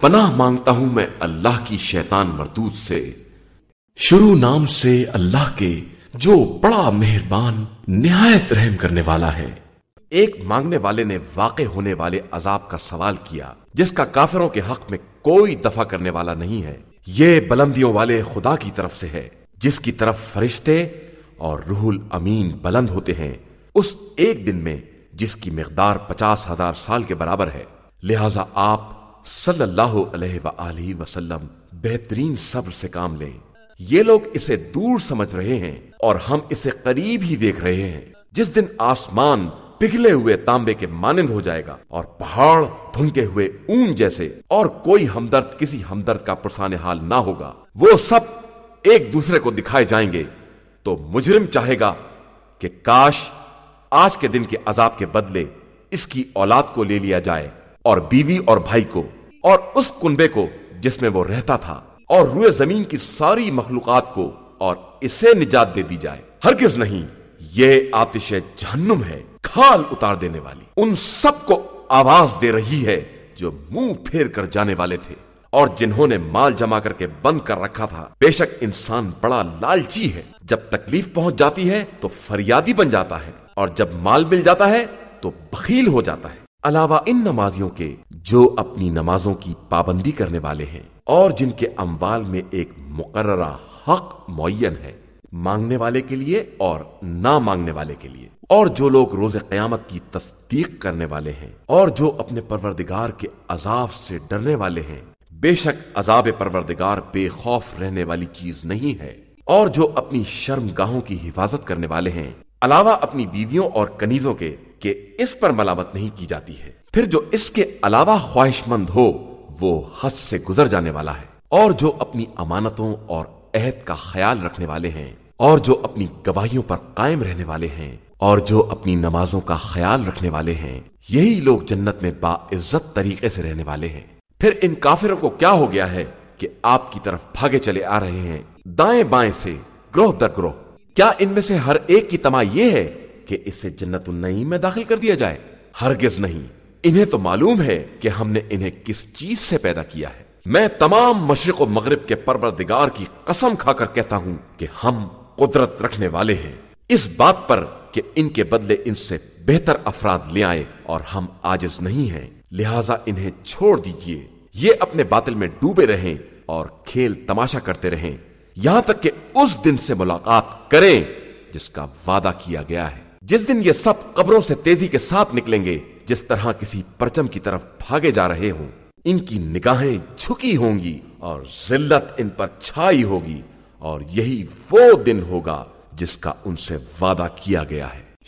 پناہ مانگتا ہوں میں اللہ کی شیطان مردود سے۔ شروع نام سے اللہ کے جو بڑا مہربان، نہایت رحم کرنے والا ہے۔ ایک مانگنے والے نے واقع ہونے والے عذاب کا سوال کیا، جس کا کافروں کے حق میں کوئی دفع کرنے والا نہیں ہے۔ یہ بلندیوں والے خدا کی طرف سے ہے، جس کی طرف فرشتے اور روح الامین بلند ہوتے ہیں۔ اس ایک دن میں، جس کی مقدار پچاس ہزار سال کے برابر ہے، لہذا آپ صلی اللہ علیہ وآلہ وسلم، بہترین صبر سے کام لیں۔ یہ لوگ اسے دور سمجھ رہے ہیں اور ہم اسے قریب ہی دیکھ رہے ہیں۔ جس دن آسمان پگھلے ہوئے تانبے کے مانند ہو جائے گا اور پہاڑ دھنکے ہوئے اون جیسے اور کوئی ہمدرد کسی ہمدرد کا پرسان حال نہ ہوگا۔ وہ سب ایک دوسرے کو دکھائے جائیں گے۔ تو مجرم چاہے گا کہ کاش آج کے دن کے عذاب کے بدلے اس کی اولاد کو لے لیا جائے اور بیوی اور بھائی کو اور اس کنبے کو جس میں وہ رہتا تھا، اور روئے زمین کی ساری مخلوقات کو، اور اسے نجات دے دی جائے۔ ہرگز نہیں، یہ آتش جہنم ہے، کھال اتار دینے والی۔ ان سب کو آواز دے رہی ہے جو منہ پھیر کر جانے والے تھے، اور جنہوں نے مال جمع کر کے بند کر رکھا تھا۔ بے شک انسان بڑا لالچی ہے۔ جب تکلیف پہنچ جاتی ہے تو فریادی بن جاتا ہے، اور جب مال مل جاتا ہے تو بخیل ہو جاتا ہے۔ علاوہ ان نمازیوں کے جو اپنی نمازوں کی پابندی کرنے والے ہیں اور جن کے اموال میں ایک مقررہ حق معین ہے، مانگنے والے کے لیے اور نہ مانگنے والے کے لیے۔ اور جو لوگ روز قیامت کی تصدیق کرنے والے ہیں اور جو اپنے پروردگار کے عذاب سے ڈرنے والے ہیں، بے شک عذاب پروردگار بے خوف رہنے والی چیز نہیں ہے۔ اور جو اپنی شرم گاہوں کی حفاظت کرنے والے ہیں، علاوہ اپنی بیویوں اور کنیزوں کے، کہ اس پر ملامت نہیں کی جاتی ہے۔ پھر جو اس کے علاوہ خواہش مند ہو، وہ حد سے گزر جانے والا ہے۔ اور جو اپنی امانتوں اور عہد کا خیال رکھنے والے ہیں، اور جو اپنی گواہیوں پر قائم رہنے والے ہیں، اور جو اپنی نمازوں کا خیال رکھنے والے ہیں، یہی لوگ جنت میں با عزت طریقے سے رہنے والے ہیں۔ پھر ان کافروں کو کیا ہو گیا ہے کہ آپ کی طرف بھاگے چلے آ رہے ہیں؟ دائیں بائیں سے، گروہ در گروہ۔ کیا ان میں سے ہر ایک کی تما یہ ہے کہ اسے جنت النعیم میں داخل کر دیا جائے؟ ہرگز نہیں۔ انہیں تو معلوم ہے کہ ہم نے انہیں کس چیز سے پیدا کیا ہے۔ میں تمام مشرق و مغرب کے پروردگار کی قسم کھا کر کہتا ہوں کہ ہم قدرت رکھنے والے ہیں۔ اس بات پر کہ ان کے بدلے ان سے بہتر افراد لے آئے اور ہم آجز نہیں ہیں۔ لہذا انہیں چھوڑ دیجیے۔ یہ اپنے باطل میں ڈوبے رہیں اور کھیل تماشا کرتے رہیں۔ یہاں تک کہ اس دن سے ملاقات کریں جس کا وعدہ کیا گیا ہے۔ جس دن یہ سب قبروں سے تیزی کے ساتھ نکلیں گے جس طرح کسی پرچم کی طرف بھاگے جا رہے ہوں، ان کی نگاہیں جھکی ہوں گی اور ذلت ان پر چھائی ہوگی اور یہی وہ دن ہوگا جس کا ان سے وعدہ کیا گیا ہے۔